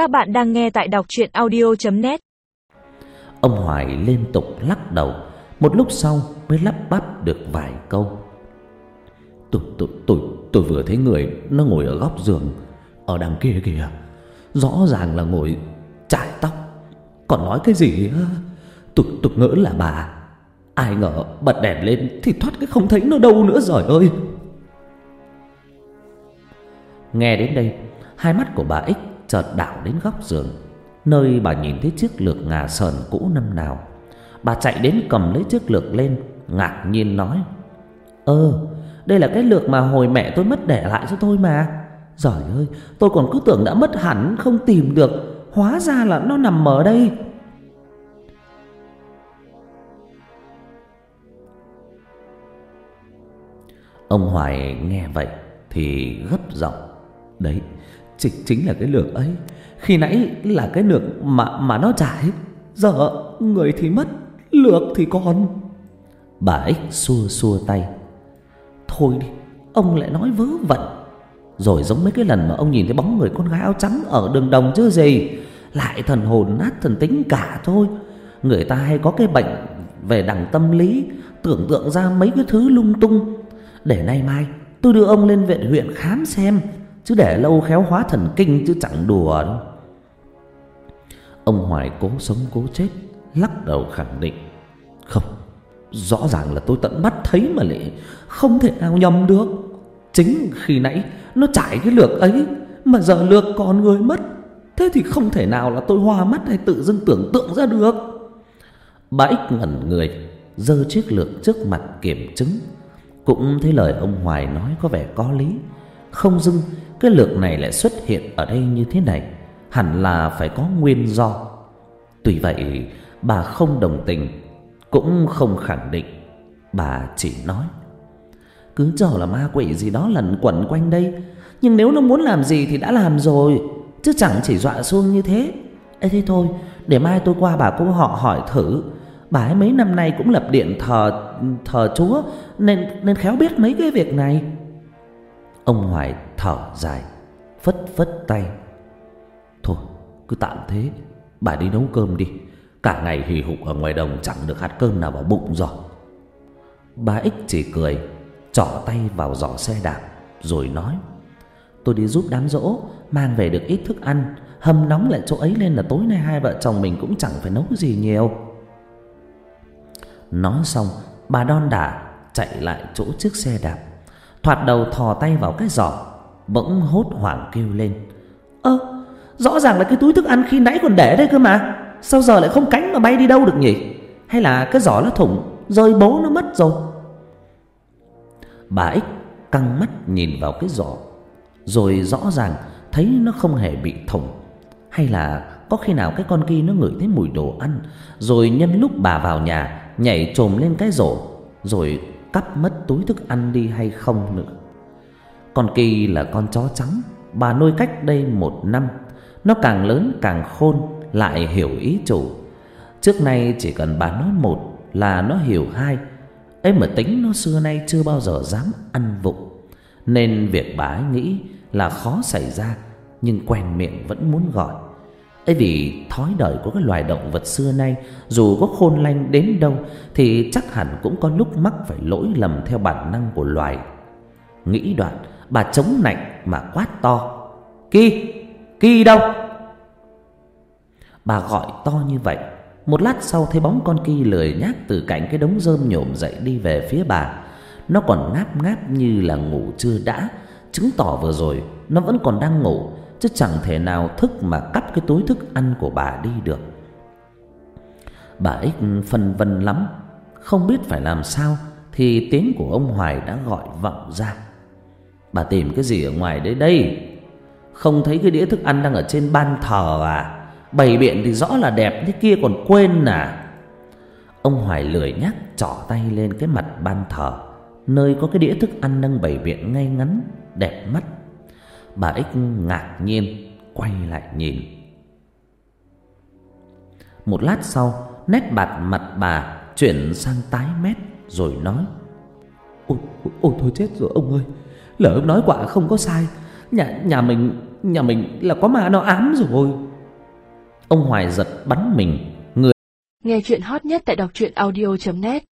Các bạn đang nghe tại đọc chuyện audio.net Ông Hoài liên tục lắc đầu Một lúc sau mới lắp bắp được vài câu. Tôi, tôi, tôi, tôi vừa thấy người Nó ngồi ở góc giường Ở đằng kia kìa. Rõ ràng là ngồi chải tóc. Còn nói cái gì? Tôi, tôi ngỡ là bà. Ai ngờ bật đèn lên Thì thoát cái không thấy nó đâu nữa rồi ơi. Nghe đến đây Hai mắt của bà Ích chợt đảo đến góc giường, Nơi bà nhìn thấy chiếc lược ngà sờn cũ năm nào. Bà chạy đến cầm lấy chiếc lược lên, Ngạc nhiên nói, Ơ, đây là cái lược mà hồi mẹ tôi mất để lại cho tôi mà. Giỏi ơi, tôi còn cứ tưởng đã mất hẳn, Không tìm được, Hóa ra là nó nằm ở đây. Ông Hoài nghe vậy Thì gấp giọng, Đấy chính, chính là cái lược ấy. Khi nãy là cái lược mà, mà nó trải Giờ người thì mất Lược thì còn. Bà ích xua xua tay. Thôi đi Ông lại nói vớ vẩn. Rồi giống mấy cái lần mà ông nhìn thấy bóng người con gái áo trắng Ở đường đồng chứ gì. Lại thần hồn nát thần tính cả thôi. Người ta hay có cái bệnh Về đằng tâm lý Tưởng tượng ra mấy cái thứ lung tung. Để nay mai tôi đưa ông lên viện huyện khám xem. Chứ để lâu khéo hóa thần kinh chứ chẳng đùa đâu. Ông Hoài cố sống cố chết, Lắc đầu khẳng định. Không, Rõ ràng là tôi tận mắt thấy mà lại Không thể nào nhầm được. Chính khi nãy nó trải cái lược ấy Mà giờ lược còn người mất, Thế thì không thể nào là tôi hoa mắt Hay tự dưng tưởng tượng ra được. Bà ích ngẩn người Dơ chiếc lược trước mặt kiểm chứng. Cũng thấy lời ông Hoài nói có vẻ có lý không dưng, cái lược này lại xuất hiện ở đây như thế này, Hẳn là phải có nguyên do. Tuy vậy, bà không đồng tình, Cũng không khẳng định, Bà chỉ nói. Cứ cho là ma quỷ gì đó lẩn quẩn quanh đây, Nhưng nếu nó muốn làm gì thì đã làm rồi, Chứ chẳng chỉ dọa xuông như thế. Ê, thế thôi, Để mai tôi qua bà cô họ hỏi thử. Bà ấy mấy năm nay cũng lập điện thờ thờ chúa, Nên nên khéo biết mấy cái việc này. Ông Hoài thở dài, Phất phất tay. Thôi, cứ tạm thế, Bà đi nấu cơm đi. Cả ngày hì hục ở ngoài đồng chẳng được hạt cơm nào vào bụng rồi. Bà ích chỉ cười, Trỏ tay vào giỏ xe đạp, Rồi nói, Tôi đi giúp đám dỗ, Mang về được ít thức ăn Hâm nóng lại chỗ ấy lên là tối nay hai vợ chồng mình cũng chẳng phải nấu gì nhiều. Nói xong, Bà đon đả chạy lại chỗ chiếc xe đạp. Thoạt đầu thò tay vào cái giỏ, Bỗng hốt hoảng kêu lên. Ơ, rõ ràng là cái túi thức ăn khi nãy còn để đây cơ mà, Sao giờ lại không cánh mà bay đi đâu được nhỉ? Hay là cái giỏ nó thủng, Rơi bố nó mất rồi? Bà ích căng mắt nhìn vào cái giỏ, Rồi rõ ràng thấy nó không hề bị thủng. Hay là có khi nào cái con kia nó ngửi thấy mùi đồ ăn, Rồi nhân lúc bà vào nhà Nhảy trồm lên cái rổ Rồi cắp mất túi thức ăn đi hay không nữa. Con Kỳ là con chó trắng, Bà nuôi cách đây một năm. Nó càng lớn càng khôn, Lại hiểu ý chủ. Trước nay chỉ cần bà nói một Là nó hiểu hai. Ấy mà tính nó xưa nay chưa bao giờ dám ăn vụng. Nên việc bà ấy nghĩ là khó xảy ra, Nhưng quen miệng vẫn muốn gọi ấy vì thói đời của các loài động vật xưa nay Dù có khôn lanh đến đâu Thì chắc hẳn cũng có lúc mắc phải lỗi lầm theo bản năng của loài. Nghĩ đoạn bà chống nạnh mà quát to Kỳ, Kỳ đâu? Bà gọi to như vậy. Một lát sau thấy bóng con Kỳ lười nhác từ cạnh cái đống rơm nhổm dậy đi về phía bà. Nó còn ngáp ngáp như là ngủ chưa đã. Chứng tỏ vừa rồi nó vẫn còn đang ngủ. Chứ chẳng thể nào thức mà cắp cái túi thức ăn của bà đi được. Bà ích phân vân lắm. Không biết phải làm sao Thì tiếng của ông Hoài đã gọi vọng ra. Bà tìm cái gì ở ngoài đấy đây? Không thấy cái đĩa thức ăn đang ở trên ban thờ à? Bày biện thì rõ là đẹp, Thế kia còn quên à? Ông Hoài lười nhắc trỏ tay lên cái mặt ban thờ, Nơi có cái đĩa thức ăn đang bày biện ngay ngắn, Đẹp mắt. Bà ích ngạc nhiên Quay lại nhìn. Một lát sau Nét bạt mặt bà Chuyển sang tái mét Rồi nói Ôi, ôi, ôi thôi chết rồi ông ơi. Lỡ ông nói quả không có sai. Nhà nhà mình Nhà mình là có ma nó ám rồi. Ông Hoài giật bắn mình Người Nghe chuyện hot nhất tại đọc truyện audio.net